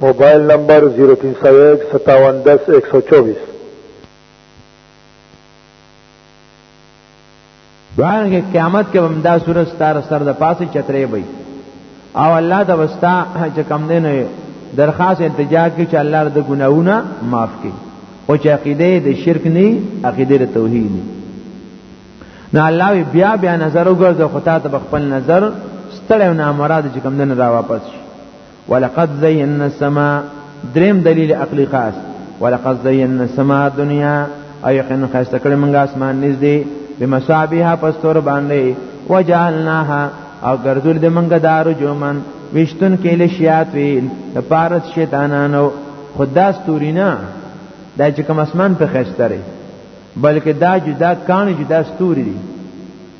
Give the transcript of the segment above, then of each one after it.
موبایل نمبر 03015710124 دوان کې قیامت کې هم دا سورج ستار سر د پاسه چترې وي او الله دا وستا چې کم نه نه درخواست التجا کې چې الله د ګناونه معاف کړي او چې عقیده د شرک نه عقیده د توحید نه نه الله بیا بیا نظر وګرځو خطا ته خپل نظر ستړی او نامراد چې کم نه را واپس شي ولقد زینا السما دریم دلیل عقلی خاص ولقد زینا السما دنیا او یقینا خسته کړم موږ اسمان نږدې بمصابيها پستور باندې وجعلناها او ګرځول د موږ دارو جومن وشتون کې له شیاطین د پارت شیطانانو خدا ستورینا دا چې کوم اسمان په خسته لري بلکې دا جدا کان جدا ستوري دي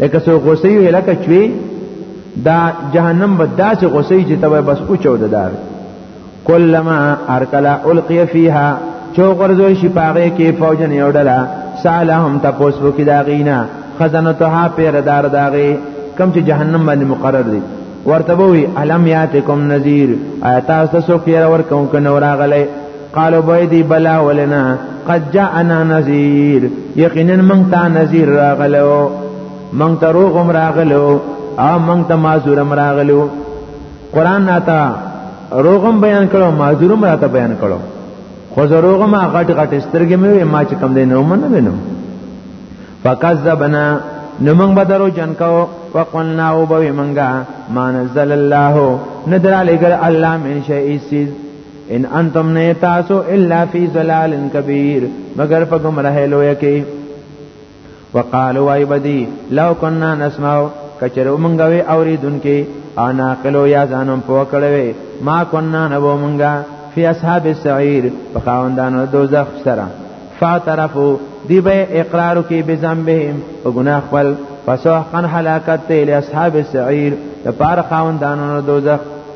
لکه سو غوسې وي لکه چوي دا جهنم به داسې غوسې چې ته بس اوچو د دار کلمہ ارکلا القی فیها چو غرزول شي پاغه کې فوجن یو ډلا سالهم تپوس وکي دا غینا خزانه ته پیردار داغي کم چې جهنم باندې مقرر دي ورته وی علم یاتکم نذیر آیات تاسو کې ور کوم کنه راغله قالو بيدي بلا ولنا قد جاءنا نذير یقینا من تا نذير راغلو من ته روغ هم راغلو او من ته معذور هم راغلو قران ناتا روغم بیان کړو معذور هم راته بیان کړو خو زه روغ ما غټ غټ سترګې مې ما چې کم دی نو من نه وینم فکذبنا نو موږ به درو جن کو وقلنا او به منګه ما نزل الله ندر علی ګر الله من شیء ان انتم نه تاسو الا فی ظلال کبیر مگر په گمراه لوی کې وقالوا وای بدی لو کنا نسمع کچره مونږ وی اوریدونکو انا قلو یا ځانم په کړوي ما کنا نو مونږه فی اصحاب السعیر په خاوندانو دوزخ سره فاعترفوا دی به اقرار کوي به ذنبهم او ګناه خپل فسحقا هلاکت له اصحاب السعیر د پار خاوندانو دوزخ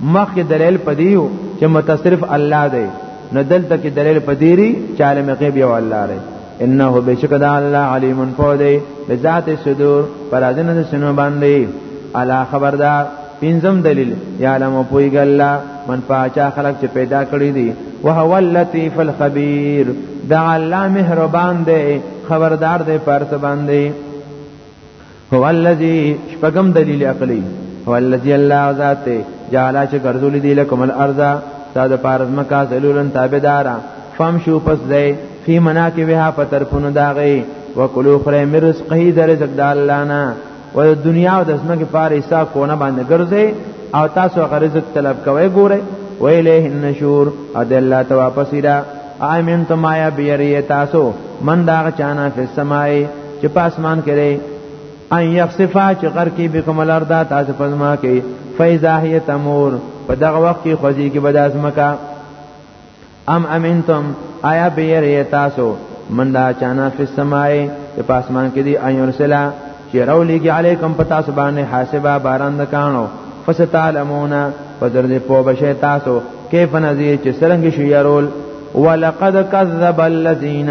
مخ کې دلیل پدیو چې متصرف الله دی نو دلته کې دلیل پدیری چې عالم غیب یو الله دی انه بشک د الله علیم فودی بذات صدور پر اذن د سینو باندې الا خبردار پنځم دلیل یعلم پویګ الله من پاچا خلق چې پیدا کړی دی وهو اللطیف الخبیر دا الله مهربان دی خبردار دی پرس باندې هو الذی شپغم دلیل عقلی هو الذی الله ذات جعل چې ګرځولې دی لکم الارض تا د پارز مکا ذلولن تابعدارا فم شو پس دی فی مناکبها پترفون داغی وکلو خره من رزقه در رزق د الله نه و د دنیا او د اسمه کې پاره حساب کونه باندې ګرځي او تاسو غ رزق طلب کوئ ګوره ویله النشور او د الله ته واپس را امنتم ما یا بیری تاسو من دا چانا فی السماء چې په اسمان کې دی ان یخصفا چې غر کې به کوم لار دا تاسو پزما کې فیزا هی تمور په دغه وخت کې خوځي کې بد ازمکا ام امنتم آیا بیره تاسو من دا چانا فی السماء چې په اسمان کې دی ان یرسلا چې راولېږي علیکم پتا سبحانه حاسبا باران د کانو فستعلمون پدر دې په بشه تاسو کیف نذیر چې سرنګ شو یارول ولقد کذب الذین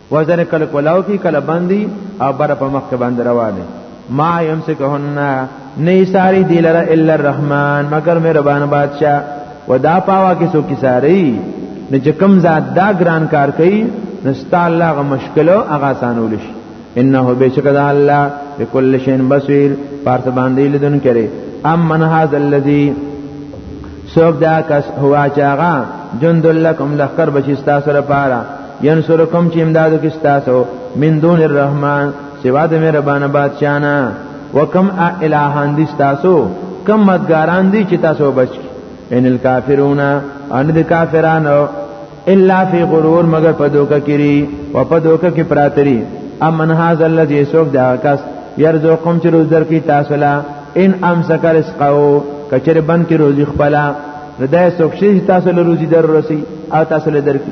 وزن کله کولاو کی کله باندې او بر په مخ باندې روانه ما يمسكهن نه ساری دی لره الا الرحمن مگر مهربان بادشاہ ودا پاوا کې سو کی ساری نه چې کم ذات دا ګران کار کوي نستا الله غ مشکل او هغه آسانول شي انه بشک دا الله بكل شيء بصير پارت باندې لیدون کړي ام من هذا الذي سوق دا کس هوا چاغا جند لکم لخر بشستا سره پاره ینصرکم چې امدادو کې ستاسو من دون الرحمن سوا د مهربان بادشاہنا وکم الہان دي ستاسو کم مدګاران دي چې تاسو بچ ان الکافرون ان د کافرانو الا فی غرور مگر په دوکه کری و په دوکه کې پراتری امن هاذ الذی سوق دا کس یرزقکم چې روز در کې تاسو لا ان امسک رزقو کچر بند کې روزي خپلا نو دا سوک شي تاسو له روزي در رسی او تاسو له درکې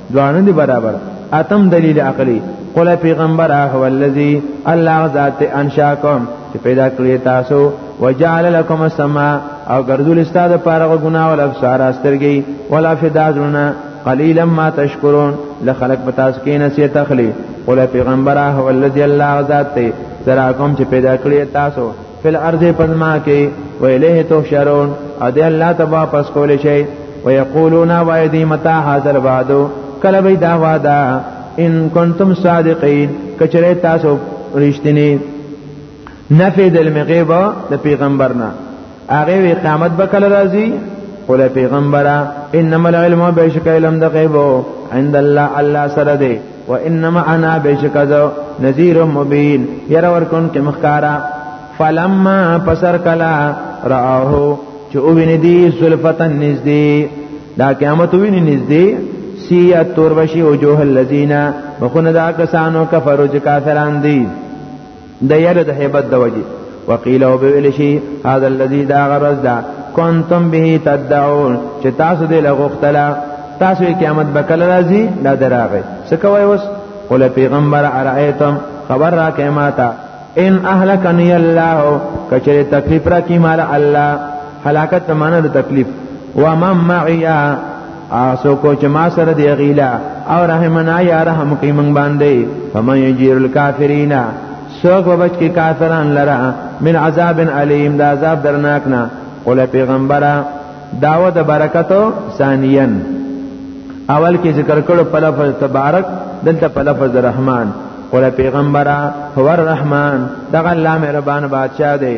دوانه دی برابر اتم دلیل عقلی قل پیغمبر هو الذی الله ذات انشاکم چې پیدا کړی تاسو وجعل لكم السماء او ګرځول استاد پاره غنا ول ابصار استرګي ولا فدازنا قليلا ما تشکرون لخلق پتاس کې نسیه تخلی قل پیغمبره هو الذي الله ذات ته تراکم چې پیدا کړی تاسو فل ارض پزما کې ویله تو شرون ا دې الله ته واپس کول شي ويقولون وایدی متا حاضر وعدو کله به دا وعده ان کنتم صادقین کچره تاسو رښتینی نفی د المغیبه د پیغمبرنا هغه وی قیامت به کله راځي قول پیغمبره انما العلم بشک علم د غیب عند الله الله سره دی و انما انا بشکذو نذیر مبین ير ورکون کې مخکارا فلما پسر کلا راهو چې او ویني دي سلفتن نږدې دا قیامت ویني نږدې سیه تور بشي وجوه الذین مخونه دا کسانو کفرو چې کافران دي د یره د هیبت د وجه وقیل او بویل شي هاذا الذی دا غرض دا کنتم به تدعون چې تاسو دې لغختلا تاسو قیامت بکل راځي دا دراغه څه کوي وس قل پیغمبر ارایتم خبر را کیماتا ان اهلکنی الله کچره تکلیف را کی مال الله هلاکت معنا د تکلیف و من معیا اسو کو چې ما سره دی غیلا او رحمنا یا رحم کوي من باندې فمن یجیر الکافرین سوک و بچ کی کافران لرا من عذاب علیم دا عذاب درناکنا قول پیغمبرا دعوه د برکتو ثانیا اول کې ذکر کړو په لفظ تبارک دلته په لفظ رحمان قول پیغمبرا هو الرحمن دغه الله مهربان بادشاہ دی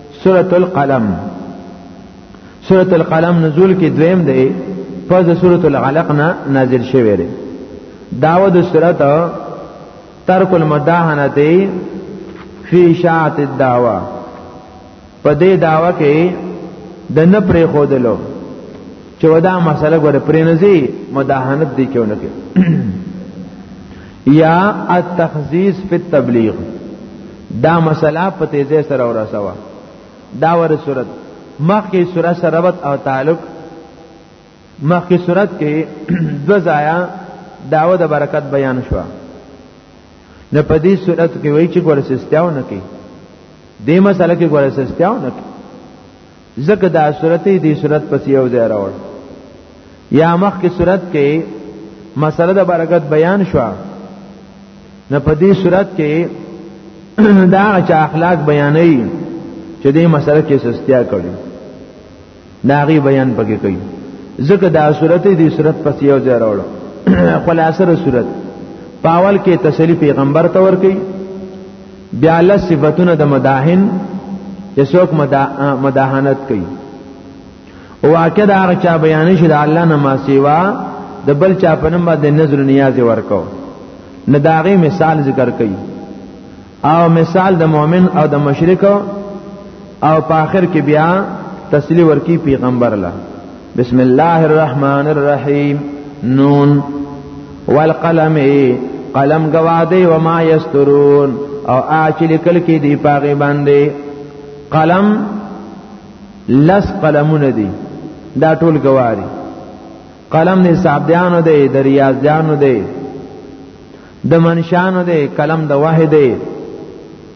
سورة القلم سورة القلم نزول کې دویم دی پس د سورة العلق نه نازل شوی دی داو د سورة ترک المداهنه دی فی شاعت الدعوه په دې دعوه کې د نه پرې خودلو چې ودا مسله ګوره پرې نه زی مداهنت دی چونه کې یا التخصیص فی التبلیغ دا مسله په تیزه سره ورسوه دا ور صورت مخکې صورت سره ربط او تعلق مخکې صورت کې دو ځایا داوه د برکت بیان شو نه په دې صورت کې وایي چې ګورسستیاو نه کې دې مسله کې ګورسستیاو نه کې زکه دا صورت دی صورت پس یو ځای راوړ یا مخ کی صورت کې مسله د برکت بیان شو نه په دې صورت کې دا چې اخلاق بیانې چې دې مسله کې سستیا کړي دا غي بیان پکې کوي زکه دا صورت دی صورت پس یو ځای راوړ خلاصره صورت پاول کې تسلی پیغمبر ته ور کوي بیا له صفاتونه د مداهن چې څوک مداهنت کوي او واکه دا هغه چا بیان شي د الله نه ما سیوا د بل چا په نوم باندې نظر نیاز ورکو نه داغه مثال ذکر کوي او مثال د مؤمن او د مشرک او په آخر کې بیا تسلی ورکی پیغمبر له بسم الله الرحمن الرحیم نون والقلم قلم گواده و ما یسترون او آچ لکل کی دی پاغی باندې قلم لس قلمونه دي دا ټول گواری قلم نه صاحبانو دی د ریاضیانو دی د منشانو دی قلم د واحد دی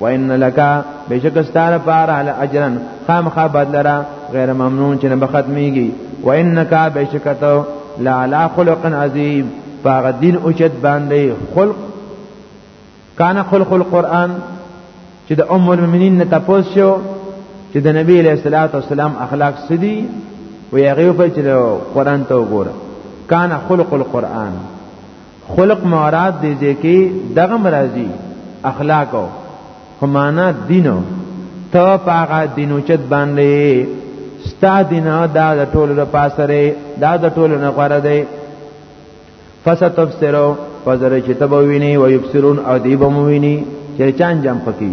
وان لک بشک ستاره پار علی اجرن خامخا بدلرا غیر ممنون چې نه بختمیږي وانک بشکته لعلى خلق عظیم پاغه دین اوچت باندې خلق کان خلق القرآن چې د ام المؤمنین نه تاسو شو چې د نبی علیہ الصلوۃ والسلام اخلاق سدي وی هغه په چې قرآن ته وګوره کان خلق القرآن خلق مراد دې ځکه دغه مرضی اخلاقو خو معنا دینو ته پاغه دینو چت باندې ستا دینه دا د ټولو د پاسره دا د ټولو نه غوړه دی فستبصرو پزره چې تبوینی و یبصرون او دی بموینی چې چان جام پکې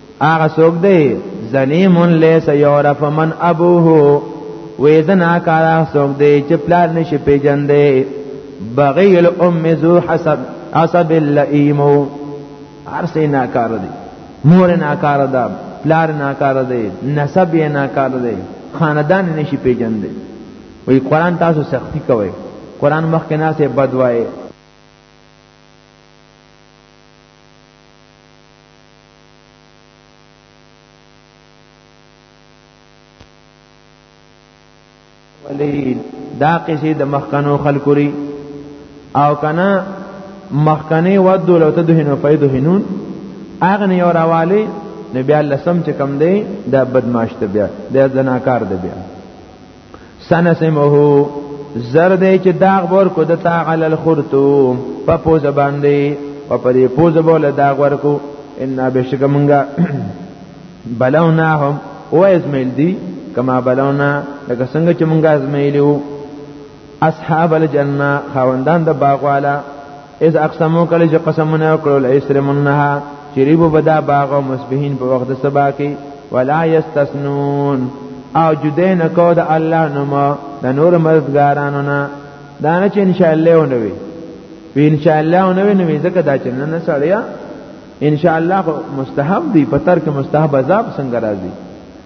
هغه څوک دی زنیم لیس یعرف من ابوه وې زنا کارا څوک دی چې پلار نشي پیژندې بغي الام ذو حسب عصب اللئیم هر څه نه کار دی مور نه کار ده پلار نه کار دی نسب یې نه کار دی خاندان نشي پیژندې وی قران تاسو سختی کوي قران مخکې نه سه بدوای ولید دا قصې د مخکنو خلکو ری او کنا مخکنه و دولت دهنو فیدو هنون اغه نه راواله نو بیا لسم چې کم دی دا بدمعاش ته بیا دا زناکار دی بیا سنسمه زر دی چې داغ ور کو د تا علی الخرتو په پوز باندې او په دې پوز بوله داغ ور کو ان بشک منګه بلوناهم او ازمیل دی کما بلونا لکه څنګه چې منګه ازمیلو اصحاب الجنه خواندان د باغ والا اذ اقسمو کله چې قسمونه وکړل ایسرمنها چې ریبو بدا باغ او مسبحین په وخت سبا کې ولا یستسنون او جدین کو د الله نوم د نور مددګارانو نه دا نه چې ان شاء الله ونوي وی ان شاء الله ونوي نو ځکه دا چې نه سړیا ان شاء الله مستحب دی په تر کې مستحب عذاب څنګه راځي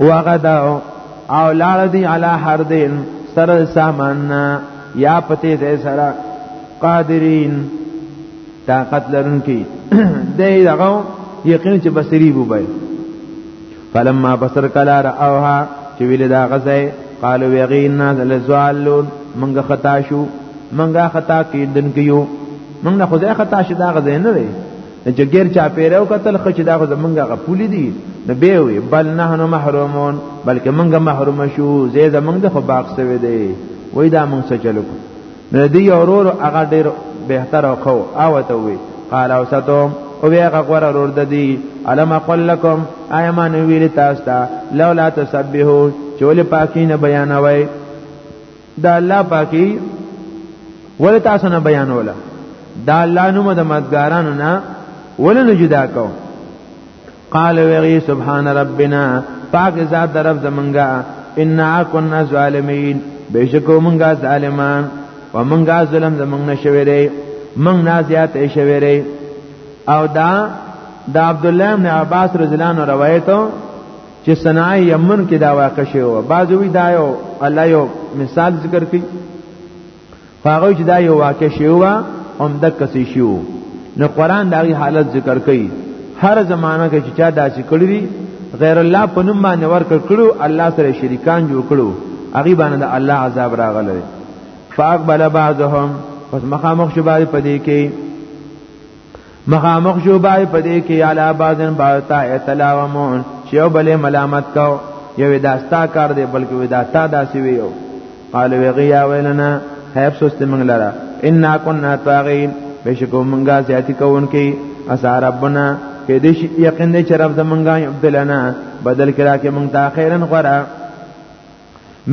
وغدا او لاړ دی علی حردین سره سامان یا پته دې سره قادرین طاقت لرونکي دې دغه یقین چې بصری بو بای فلما بصر کلا راوها چې ویل دا غزه قالو یغینا لزوالون منګه خطا شو منګه خطا کیدن کیو منګه خدای خطا شو دا غزه نه دی نه چې غیر چا پیرو قتل خو چې دا خو زمونږه غپولې دي نو به وي بل نه نو محرومون بلکې مونږه محروم شو زه زمونږ خو باغ سوي دي وای دا مونږ څه چلو نو دی اورور هغه ډیر بهتر او خو او ته وي قال اوسطهم او هغه غره رور د دي علم اقول لكم ايمان ویل تاسو ته لولا تسبحون چول پاکین بیانوي دا الله پاکي ولې تاسو نه بیانوله دا الله نوم د مدګارانو نه ولې نه جدا کو قال وغي سبحان ربنا پاک ذات در رب زمونږه ان كنا ظالمين بشکو مونږه ظالمان و مونږه ظلم زمونږ نشوي دی مونږ نه زیات شوي دی او دا د عبد الله بن عباس رضی الله عنه روایتو چې صنعاء یمن کې دا واقع شوی و بعض وی دا یو الله یو مثال ذکر کړي هغه چې دا یو واقع شوی و هم د کسي شو نو قران دا غي حالت ذکر کړي هر زمانہ کې چې چا داسې کړی دي غیر الله په نوم باندې ورکړ کړو الله سره شریکان جوړ کړو هغه باندې د الله عذاب راغله فاقبل بعضهم پس مخامخ شو باندې پدې کې مخامخ شو بای پدې کې اعلی بازن باتا اتلاومون چې یو بلې ملامت کو یو داستا کار دی بلکې ودا تا داسې ویو قال وغیا ویلنا هیب سست منګ لرا ان كنا طاغین بشکو منګه زیاتی کوونکی اسا ربنا کې دې یقین دې چې رب زمونږه عبدلنا بدل کړه کې مونږ تا خیرن غره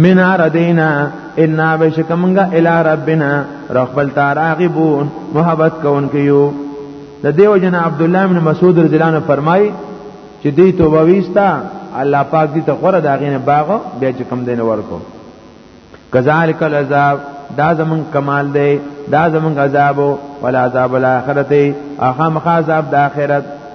من اردینا ان بشکمنګا الی ربنا رغبل تراغبون محبت کون کیو د دیو جن عبد الله بن مسعود رضی الله عنه فرمای چې دی توبه ویستا الله پاک دې ته غره داغینه باغ بیا چې کم دین ورکو کذالک العذاب دا زمون کمال دی دا زمون عذاب ولا عذاب الاخرته اخم عذاب د اخرت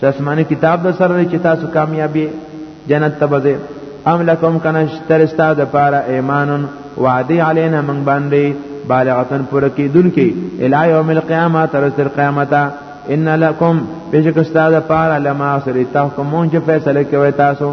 چې آسماني کتاب د سره چې تاسو کامیابی جنت ته بځه ام لکم کنه ترستا د پاره ایمانن وعدی علینا من باندې بالغتن پر کې دن کې الی یوم القیامه تر تر قیامته ان لکم بشک استاد پاره لما سری تحکمون چې فیصله کوي تاسو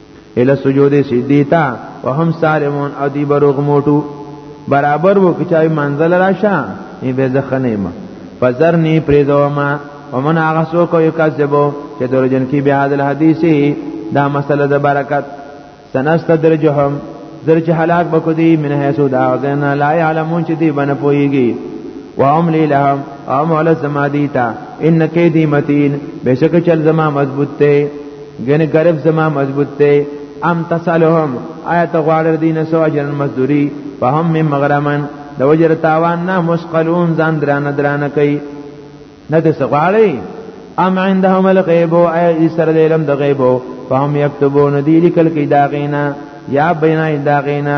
اله سجود سجدیتا وهم سالمون او دی بروغ موټو برابر وو کچای منزل راشه ای به زخنه ما فزرنی پریدو ما ومن هغه سو کو یکذبو چې درجن کی به حاضر حدیثی دا مسله د برکت سنستدرجهم زر چې هلاک بکو دی من حیثو دا غزینا لا یعلمون چې دی بنه پویږي وهم لی لهم او مولا زما دیتا ان کیدی متین بشک چل زما مضبوط ته ګنې غرب زما مضبوط دی ام تسالهم آیت غواړر دین سو اجر مزدوری فهم من مغرمن د وجر تاوان نه مسقلون ځان درانه درانه کوي نه د سغواړي ام عندهم الغیب او ای سره د علم د غیب فهم یكتبون دی لیکل کی داغینا یا بینا داغینا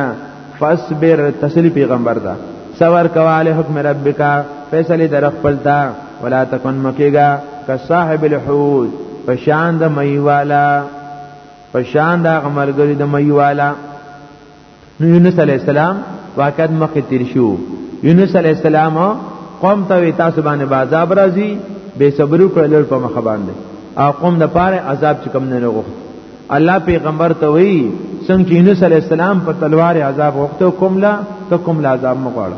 فاصبر تسلی پیغمبر دا صبر کواله حکم ربک فیصله در خپل تا ولا تکن مکیگا که صاحب الحوت پشان د میوالا پشان د غمرګری د میوالا نو یونس علی السلام واقعا مخ تیر شو یونس علی السلام قوم ته تاسو باندې بازاب راځي بے صبرو کړل په مخ باندې او قوم د پاره عذاب چې کم نه لغوخت الله پیغمبر ته وی څنګه چې یونس علی السلام په تلوار عذاب وخته کوم لا ته کوم لا عذاب مغواړه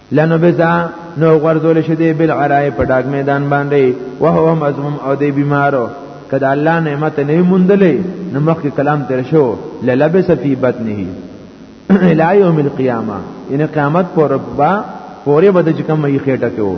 لنو بزا نو غرزول شدی بل عرای په ډاګ میدان باندې وهو مزموم او دی بیمارو کدا الله نعمت نه مندلې نو مخکې کلام تر شو للبس فی بطنه الی یوم القیامه ان قیامت پر ربا پورې بده چې کوم یې خېټه کې وو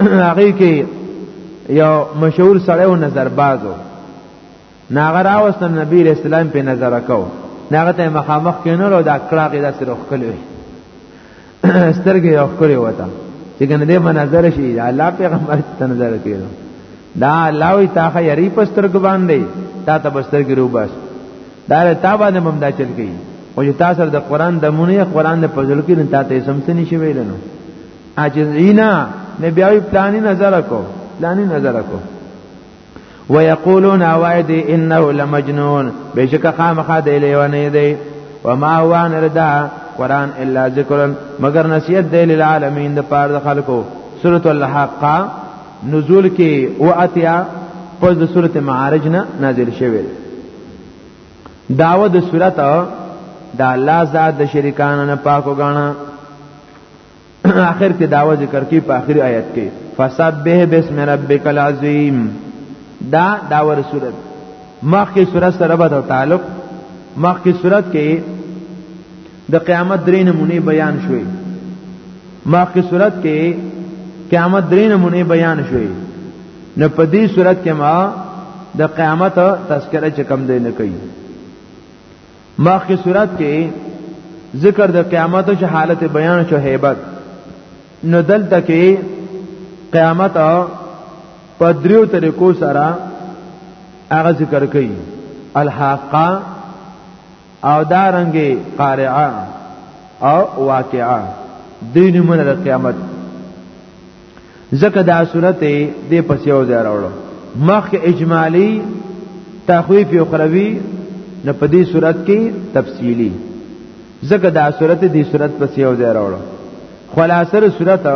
هغه کې یو مشهور سړی و نظر بازو ناغه راوست نبی علیہ السلام په نظر کو ناغه ته مخامخ کینول او دا کړه دا سره خلوي سترګې یو خوري وته چې کنه دې منظر شي الله پیغمبر ته نظر کړو دا الله وی تا خه یری پستر ګ باندې تا ته پستر ګ روباس دا تا باندې مم دا چل گئی او چې تاسو د قران د مونې قران د پزل کې نه تا ته سمسنی شوی لنو عاجزینا نبیاوی پلانی نظر کو پلانی نظر کو ويقولون اوائد انه لمجنون بشک خامخا دی لیوانه دی وما هو ان ردا قران الا ذکر مگر نصیحت دی للعالمین د پاره د خلکو سورۃ الحق نزول کې او اتیا پس د سورۃ معارج نه نازل شوه داوه د سورۃ د الله ذات د شریکانو نه پاکو غاڼه آخر کې داوا ذکر کی په آخري آیت کې فسبح بسم ربک العظیم دا داوا رسولت مخکې سورۃ سره به تعلق مخکې سورۃ کې د قیامت درې نمونه بیان شوې مخکې سورۃ کې قیامت درې نمونه بیان شوې نو په دې سورۃ کې ما د قیامت تذکرہ چکم دی نه کوي مخکې صورت کې ذکر د قیامت او حالت بیان شو هیبت نو دلته کې قیامت په دریو طریقو سره هغه ذکر کوي الحاقه او دارنګي قارعه او واقعه دین من د قیامت ځکه دا صورت دې پس یو ځای راوړو مخ اجمالی تخویف اخروی نه په دې صورت کې تفصیلی ځکه دا صورت دې صورت پس یو ځای راوړو خلاصه صورت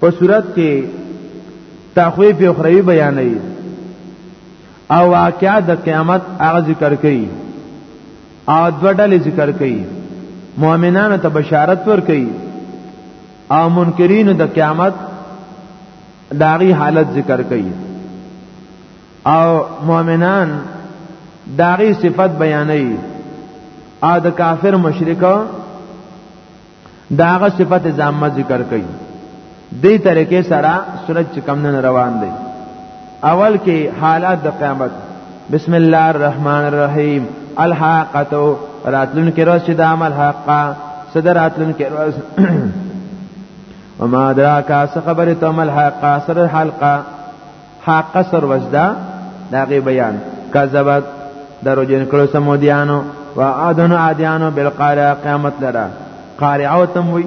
په صورت کې تخویف اخروی بیانوي او واقعا د قیامت هغه ذکر کوي او دوه ډلې ذکر کوي مؤمنانو ته بشارت ور کوي او منکرین د قیامت داغي حالت ذکر کوي او مؤمنان داغي صفت بیانوي او د کافر مشرک داغه صفت زامه ذکر کوي دې طریقې سره سورج کم نه روان دی اول کې حالات د قیامت بسم الله الرحمن الرحیم الحاقتو راتلون کې روز چې د عمل حقا صدر راتلون کې روز وما دراکا څه خبره ته عمل حقا سر حلقه حقا سر وجدا دا غي بیان کذبت درو جن کړو سمودیانو و عادن عادیانو بالقارعه قیامت لرا قارعه تم وی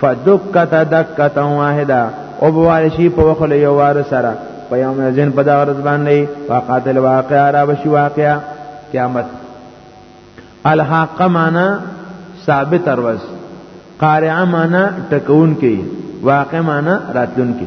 فدکت دکت واحده او بوارشی په وخل یو وار سره په یو مزین په دغه ورځ باندې فقاتل واقع را بشي واقع قیامت الحق معنا ثابت ورځ قارعه معنا ټکون کې واقع معنا راتلون کې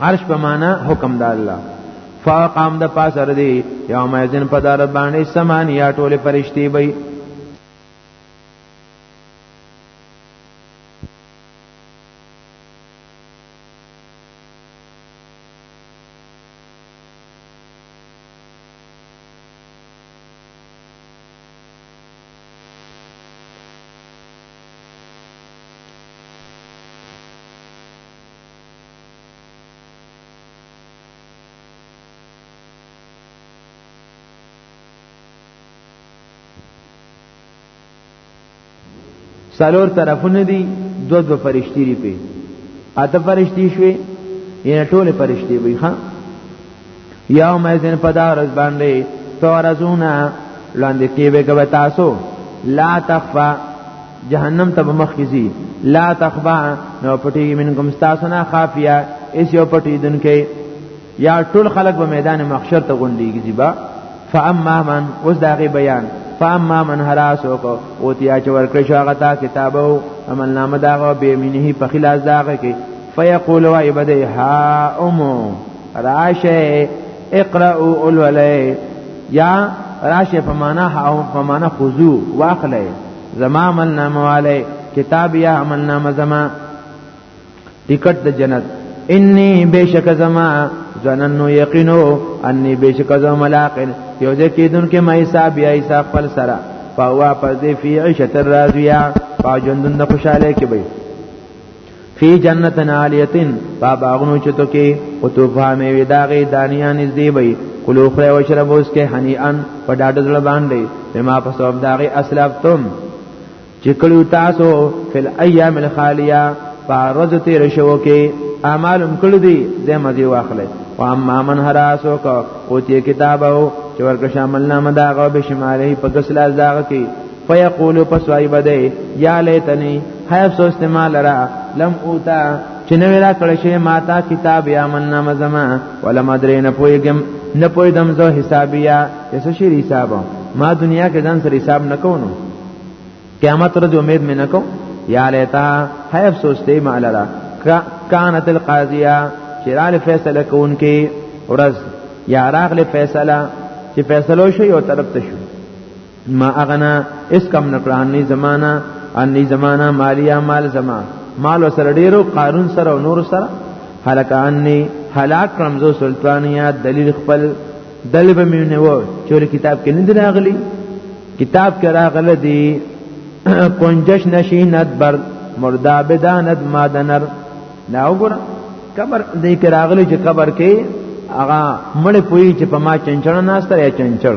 عرش په معنا حکم د الله فاقام د پاسه ردی یوم یذن په دار باندې سمانیا ټول فرشتي وي سالور طرفونه دي دو دو فرشتي لري په اته فرشتي شوي یې ټوله فرشتي وي ها یوم ایزن پدارز باندې تورزونا لاندې کې به کوي تاسو لا تخفا جهنم ته مخ کیږي لا تخفا نو پټي منکم تاسو نه خافیا اس یو پټي دن کې یا ټول خلق په میدان محشر ته غونډيږي با فاما من اوس داغه بیان فاما من حراسو کو او تیا چې ورکړ شو هغه تا کتابو عمل نامه داغه به مینه په خلاص داغه کې فیقول و عبده ها امو راشه اقرأو اولولی یا راشه په معنا او په معنا خذو واخلی زما عمل نامه والی کتاب یا عمل نامه زما ټیکټ د جنت انی بشک زما ظننو یقینو انی بشک زما ملاقن یو ځکه دن کې مې حساب یا حساب خپل سره فهو پس دی فی عیشت الراضیه فاجندن خوشاله کې به فی جنتن عالیتن با باغونو چتو کې او توفا مې وی داغه دانیان نږدې وي کلو خره او شرب اوس کې حنیان په ډاډه ځل باندې بما په سبب داغه اسلفتم چې کلو تاسو فل ایام الخالیه فارز تیر شو کې اعمالم کړو دي زه مزي واخلې و اما من حراسو کو او چې کتابو چې ورکه شامل نامه داغه به شمارې په کسلا داغه کې فیقول پس وای بده یا لیتنی هی افسوس ته مال را لم اوتا چې نو را کړی شی ماتا کتاب یا من نام زما ولا مدرین پویګم نه پوی دم زو حسابیا یس شی حساب ما دنیا کې ځان سره حساب نکونو قیامت ورځ امید مې نکو یا لیتا هی افسوس ته مال را کانت القاضیه چې را فیصله کوونکې ورځ یا راغله فیصله چې فیصلو شو یو طرف ته شو ما اغنا اس کم نکړه نه زمانہ انی زمانہ مالیا مال زما مال سره ډیرو قارون سره او نور سره هلاک انی هلاک کړم زو سلطانیا دلیل خپل دل به مینه و چور کتاب کې نه راغلی کتاب کې راغله دی کنجش نشینت بر مردا بدانت مادنر دا وګوره قبر دې کې راغلی چې قبر کې هغه مړ پوي چې په ما چنچړ ناستره چنچړ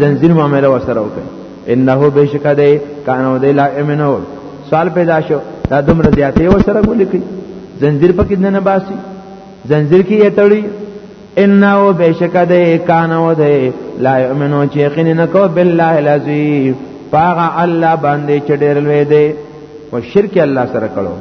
زنجیر معاملې وسره وکړي انه بشکه دی کانو دی لا امنو سوال پیدا شو دا دومره زیاتې وسره ګولې کوي زنجیر پکې نه باسي زنجیر کې یې تړي انه بشک ده کان و ده لا یؤمنو چې یقین نه کو بالله العظیم پاغه الله باندې چې ډېر لوی دی او شرک الله سره کړو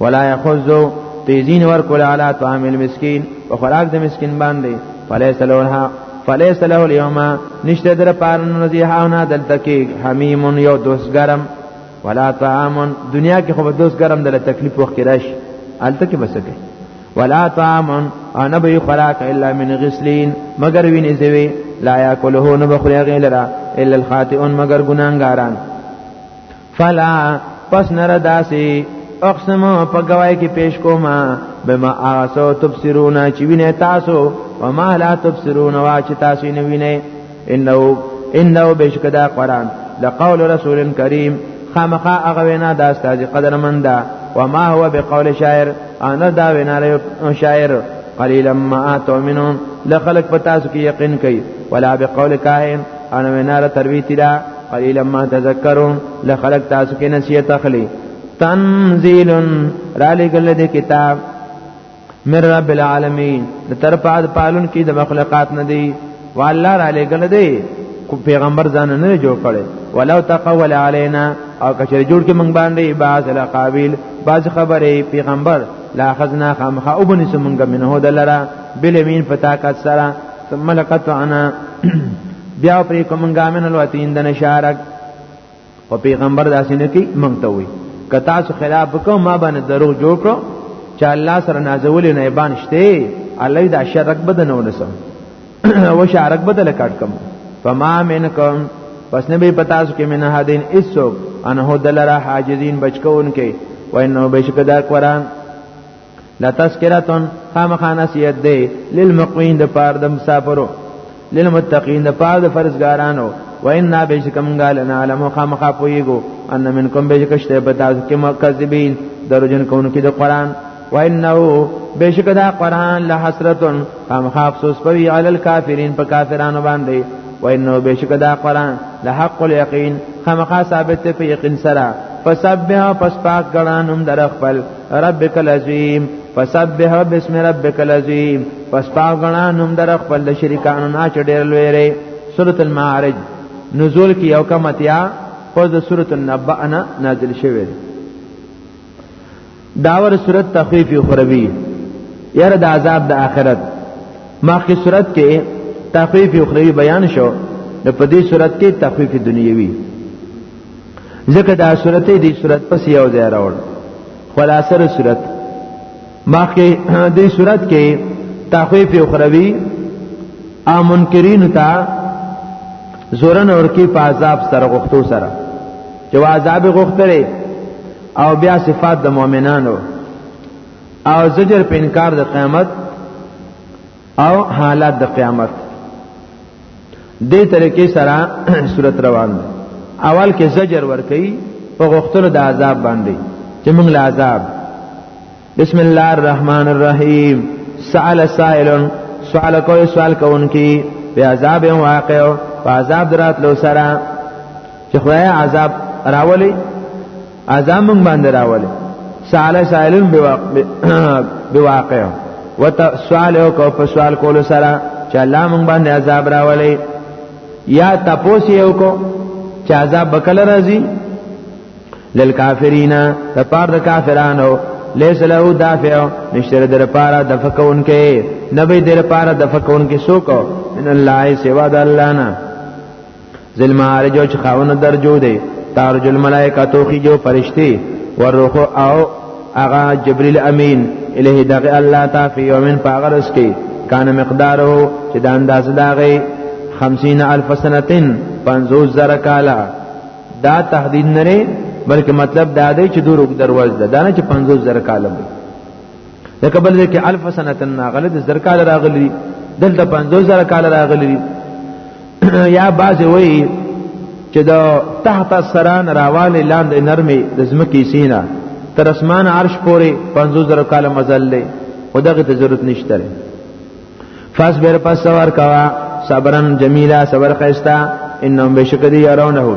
ولا يخذو تیزین ور کول علی طعام المسکین او خوراک د مسکین باندې فلیس له الحق فلیس له اليوم نشته در پارن رضی هاونا دلته کې حمیم یو دوست گرم ولا طعام دنیا کې خو دوست گرم دل تکلیف وخت راش الته کې بسکه ولا طعام انا به خوراک الا من غسلین مگر ویني زوی لا یاکلهو نو بخوري غیلرا الا الخاطئون مگر ګناګاران فلا پس نر داسی اقسم په گواہی کې پیش کوما بما آسو تبصرون چې وینه تاسو و ما لا تبصرون وا چې تاسو نه وینئ انه انه بشکدا قران لقول رسول کریم خامخا هغه وینا د استاد قدرمن ده و ما هو بقول شاعر انا دا وینا له شاعر قليلا ما تؤمنون لخلق پتا سو کې یقین کوي ولا بقول کاهن انا وینا ترویتی ده قلیلا ما تذکرون لخلق تاسو کې نصیحت اخلي تنزیل را لګل دې کتاب من رب العالمین د تر پاد پالون کې د مخلوقات نه دی والله را لګل دی کو پیغمبر ځان نه جوړ کړي ولو تقول علينا او کچره جوړ کې مونږ باندې باز القابل باز خبره پیغمبر لا خزنا خامخه وبنسو مونږ منه دلرا بل مين پتا کا سره ثم لقطعنا بیا پرې کومنګا من الوتین د نشارک او پیغمبر داسې نه کوي مونږ ته وي که تاسو خلاف وکړو ما باندې درو جوړ کړو چې الله سره نازولې نه بان شته الله دا شرک بدن ونسم و شرک بدل کټ کوم فما منکم پس نه به پتا سو کې من هدین اسو انه دلرا حاجزین بچکون کې وانه بشکدا قران لا تذکرتون خامخا نصیحت دی للمقوین د پار د مسافرو للمتقین د پار د فرزګارانو و ان بشکم قال انا علم خامخا پویګو ان منکم بشکشته پتا کې مکذبین درجن کون کې د قران و انه بشک دا قران له حسرتن خامخا افسوس پوی علی الکافرین په کافرانو باندې و انه بشک دا قران له حق الیقین خامخا ثابت په یقین سره فسبح پس پاک غړان هم در خپل ربک العظیم فسبح بسم ربک العظیم پس پاک غنا نوم در خپل شریکانو نه چډیر لوی ری سورۃ المعارج نزول کی یو کمتیا پس د سورۃ النبأ نه نازل شوه داور سورۃ تخفیف خروی یره د عذاب د آخرت ماخی سورۃ کې تخفیف خروی بیان شو نو په دې سورۃ کې تخفیف دنیوي ځکه دا صورت دی صورت پس یو ځای راوړ خلاصره صورت ماخه دې صورت کې تخویف اخروی ا منکرین ته زورن اور کې په عذاب سره غختو سره چې عذاب غختره او بیا صفات د مؤمنانو او زجر په انکار د قیامت او حالات د قیامت دې طریقې سره صورت روان دی اول کې زجر ور کوي په غختلو د عذاب باندې چې موږ له عذاب بسم الله الرحمن الرحیم سأل سائل سوال کوي سوال کوونکی په عذاب واقع او عذاب درات لو سره چې خدای عذاب راولي اذا موږ باندې راولې سال سائلن بواقع وت سوال او کو په سوال کولو سره چې الله موږ باندې عذاب راولې یا تپوس یو کو چې عذاب بکل راځي للکافرین تپار د کافرانو لیس له دافع نشتر در پارا دفکون کې نبی در پارا دفکون کې سوکو من الله سوا د الله نه ذل معارج او چخاونه درجو دی تارج الملائکه توخی جو فرشتي والروح او اغا جبريل امين الیه دغه الله تعالی فی یومن پاغرس کی کان مقدارو چې د انداز داغه 50 الف سنتين 50 زره کالا دا تهدید نه بلکې مطلب دا دی چې دروغ دروازه ده نه چې 50 زره کالا لکه بل ځای کې الف سنتن غلط زر کال راغلی دلته 50000 کال راغلی یا باز وی چې دا تحت سران راواله لاندې نرمي د زمکی سینا تر اسمان عرش پورې 50000 کال مزل لې او دغه ته ضرورت نشته فاصبر پس سوار کوا صبرن جمیلا صبر خيستا انهم بشکدی يرونه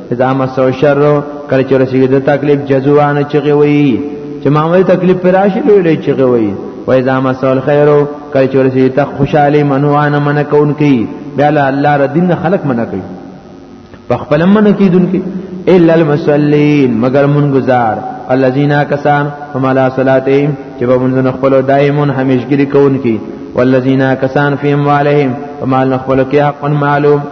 اذا مسو شر کله چې رسیږي د تکلیف جزوان چغي وي چې معمولی تکلیف پر راشي لوی لوی چغي وي و اذا مسو الخير کله چې رسیږي ته خوشحالي منوانه من کون کی بیا الله ر دین خلق من کوي په خپل من کی دن کی الا المصلين مگر منگزار الذين كسان هم على صلاتهم چې په منځ خپل دایمون همیشګری کون کی والذین کسان فی اموالهم ومال خپل کې حق معلوم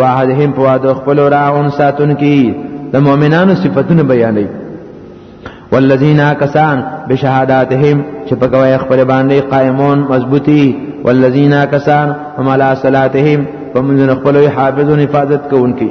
واحدهم په وعده خپل راون ساتون کی د مؤمنانو صفاتونه بیانوي والذین کسان بشهاداتهم چې په کوي خپل باندې قائمون مضبوطی والذین کسان هم علی صلاتهم فمن خپل حافظون حفاظت کوونکي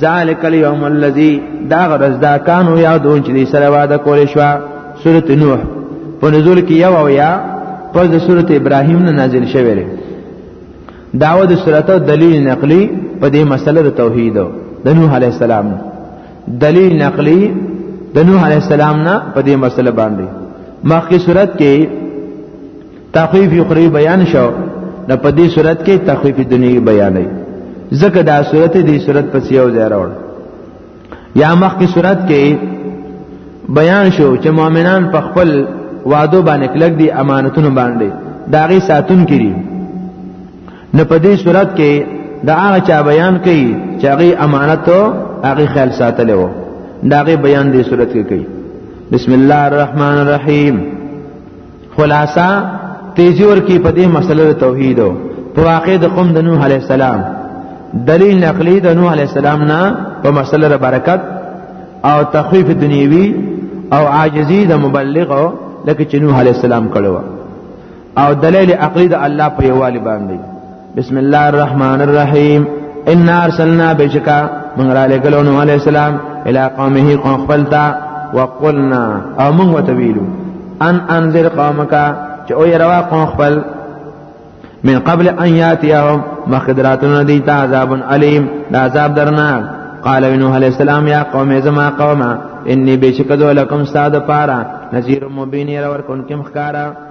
ذالک الیوم الذی دا غرض دا کانو یادون چې سره واده کول شو سورته نوح په نزول کې یو او یا پس د سورته ابراهیم نه نازل شوی دی داوه د سورته دلیل نقلی په دې مسله د توحید د نوح علی السلام دلیل نقلی د نوح علی السلام نه په دې مسله باندې مخکې صورت کې تخفیف یخری بیان شو نو په دې صورت کې تخفیف دنیوي بیانې ځکه دا صورت دې صورت پس یو ځای راوړ یا مخکې صورت کې بیان شو چې مؤمنان په خپل وعده باندې کلک دي امانتونه باندې داغي ساتون کړي نو په دې صورت کې دا هغه چا بیان کوي چې هغه امانت او هغه خیال ساتلی وو داغه بیان دې صورت کې کوي بسم الله الرحمن الرحیم خلاصہ تیزور کی په دې مسله توحید په واقع د قوم د نوح علی السلام دلیل نقلی د نوح علی السلام نه په مسله د برکت او تخفیف دنیوی او عاجزی د مبلغ لکه چې نوح علی السلام کړو او دلیل عقلی د الله په یوالي باندې بسم الله الرحمن الرحیم ان ارسلنا بشکا من را لګلو نو علی السلام الی قومه قوم خپلتا وقلنا او موږ وتویلو ان انذر قومک چې او یروا قوم خپل من قبل ان یاتیهم مخدراتنا دیتا عذاب علیم دا عذاب درنا قال نوح علیہ السلام یا قوم زما قوم انی بشکدو لکم ساده پارا نذیر مبین یرور کن کم خکارا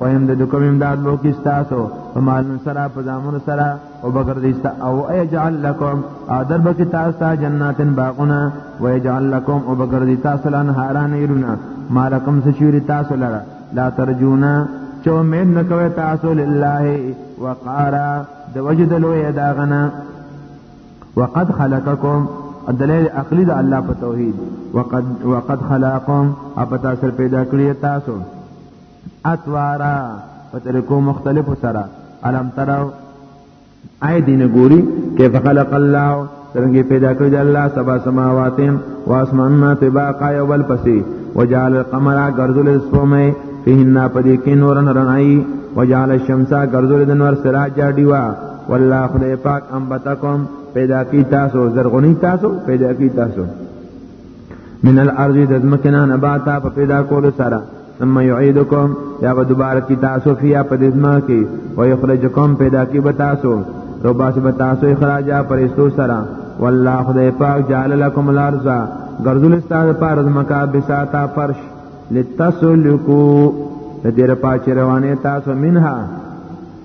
ویم د کوم امداد مو کې تاسو په مالونو سره په زامن سره او بغیر دې او اجعل لكم ادر بک تاسو ته جناتن باغونه و اجعل لكم او بغیر دې تاسو لن هاران يرونه مالکم سشوری تاسو لره لا ترجونا چو امید نکوي تاسو لله وقارا د وجد لوی داغنا وقد خلقکم دلیل عقلی د الله په توحید وقد وقد خلقکم اپتا سر پیدا کړی تاسو اتوارا په طریقو مختلفو سره علم تراو آی دین ګوري کیف خلق الله څنګه پیدا کړی د الله سبا سماوات او اسمانونه طباقا یو بل پسې وجعل القمر غرذل سپومې فيهن پدې کې نور نرنای وجعل الشمس غرذل د نور سراج دیوا والله خدای پاک انبتکم پیدا کی تاسو زرغونی تاسو پیدا کی تاسو من الارض د ځمکنه نبات په پیدا کولو سره ثم يعيدكم یا به دوباره کی تاسو فیا په دزما کې او یخرجکم پیدا کی به تاسو رو باس به تاسو اخراجا پرستو سره والله خدای پاک جعل لكم الارض غرذل استاد پارز مکا بساتا فرش لتسلکو د دې رپا چې روانه تاسو منها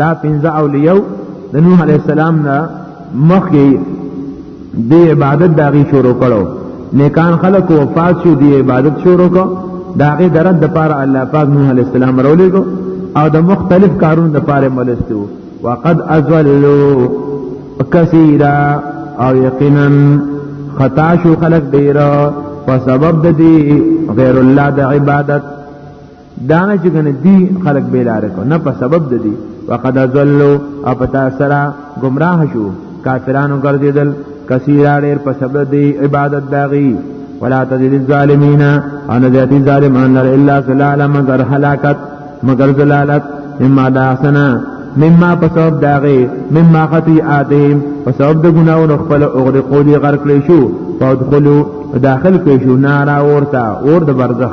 دا پنځه اولیو د نوح علی السلام نه مخکې د عبادت داغي شروع کړو نیکان خلق وفات شو دی عبادت شروع کو داغه درد د پاره الله پاک نوح علی السلام رولېګو او د مختلف کارونو د پاره ملستو وقد ازلوا کثیرا او یقینا خطا شو خلق ډیر په سبب د دې غیر الله د عبادت دا نه چې کنه دی خلق به لار کو نه په سبب د دی وقد ذلوا اپتا سرا گمراه شو کافرانو ګرځیدل کثیره ډیر په سبب دی عبادت داغي ولا تزيد الظالمين ان ذاتي ظالمان لر الا سلالا مگر هلاکت مگر زلالت مما داسنا مما په سبب داغي مما خطيئاتهم په سبب د ګناونو خپل اغرقو دي غرق لې شو فادخلوا داخل کې شو نارا اورتا اور د برزخ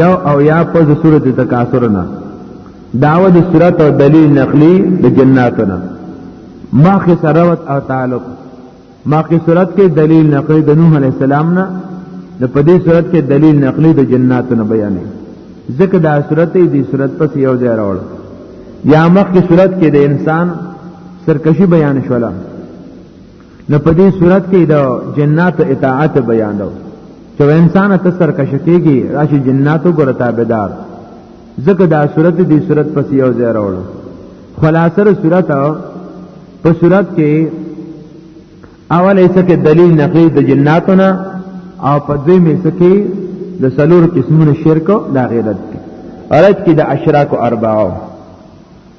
یو او یا په صورت تکاثر نه داوه د صورت او دلیل نقلی د جناتو نه ماخی سروت او تعلق ماخی صورت کې دلیل نقلی د نوح علیہ السلام نه د پدې صورت کې دلیل نقلی د جناتو نه بیانې ځکه دا صورت دې صورت پس یو ځای راوړ یا مخکې صورت کې د انسان سرکشي بیان شوله نو په دې صورت کې د جنات اطاعت بیان دی چې انسان ته سرکش کېږي راشي جناتو ګره تابعدار ځکه دا صورت دې صورت پس یو ځای راوړل خلاصره صورت په صورت کې اول ایسه کې دلیل نقلی د جناتو نه او په دوی مې سکه د سلور قسمونو شرک دا غیرت کې ارت کې د اشراک اربعو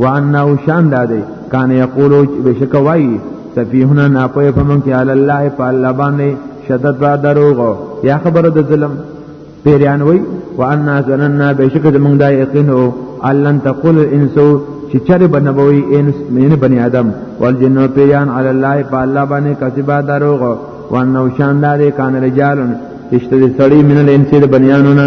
وان او شان دادی کان یقولو بشک وای سفیهنا ناپوی فمن کی علی الله فالله باندې شدت را دروغ یا خبره د ظلم پیریان وای وان ظننا بشک زمونږ دا یقین او الان تقول الانسو چې چرې بنبوي انس مین بنی آدم والجن پیان علی الله په الله باندې کسبا دروغ وانه شاندار کان رجالن اشتری سړی من الانس بنیانونه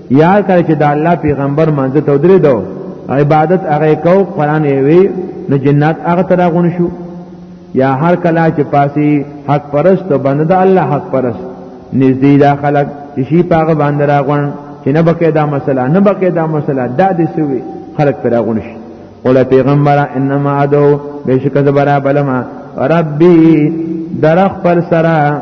یا کله چې د الله پیغمبر مانځه ته درې دو عبادت هغه کو قران یې وی نو جنات هغه تر غون شو یا هر کله چې پاسي حق پرست بنده د الله حق پرست نږدې دا خلق چې شي پاغه باندې راغون چې نه بکې دا مسله نه بکې دا مسله دا دې سوي خلق پر غون شي قول پیغمبر انما ادو بشک زبر بلما ربي در خپل سره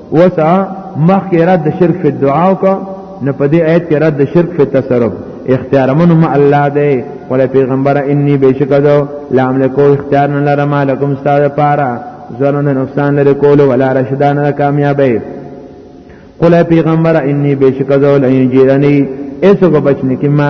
وسا مخ کې رد شرک په دعا او کا نه په دې آیت کې رد شرک په تصرف اختیار منو ما الله دی ولا پیغمبر انی بشک دو لا املکو اختیار نه لرم علیکم استاد پارا زرن نقصان لري کول ولا رشدان کامیابی قل پیغمبر انی بشک دو لئن جیرنی ایسو کو بچنی کما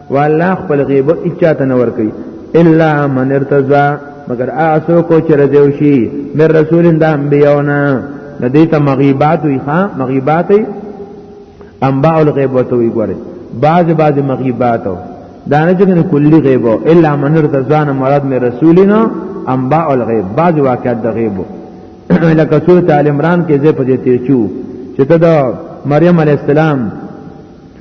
والله خپل غیبه اچا ته نه ور کوي الا من ارتضا مگر اعسو کو چې رضیو شي مې رسول د انبیاونه د دې ته مغیبات وي ها مغیبات انباء الغیب وته وي ګوره بعض بعض مغیبات دا نه چې کلی غیب الا من ارتضا نه مراد مې رسولنا انباء الغیب بعض واقعات د غیب لکه سورۃ ال عمران کې زه په دې تیر چو چې ته د مریم علی السلام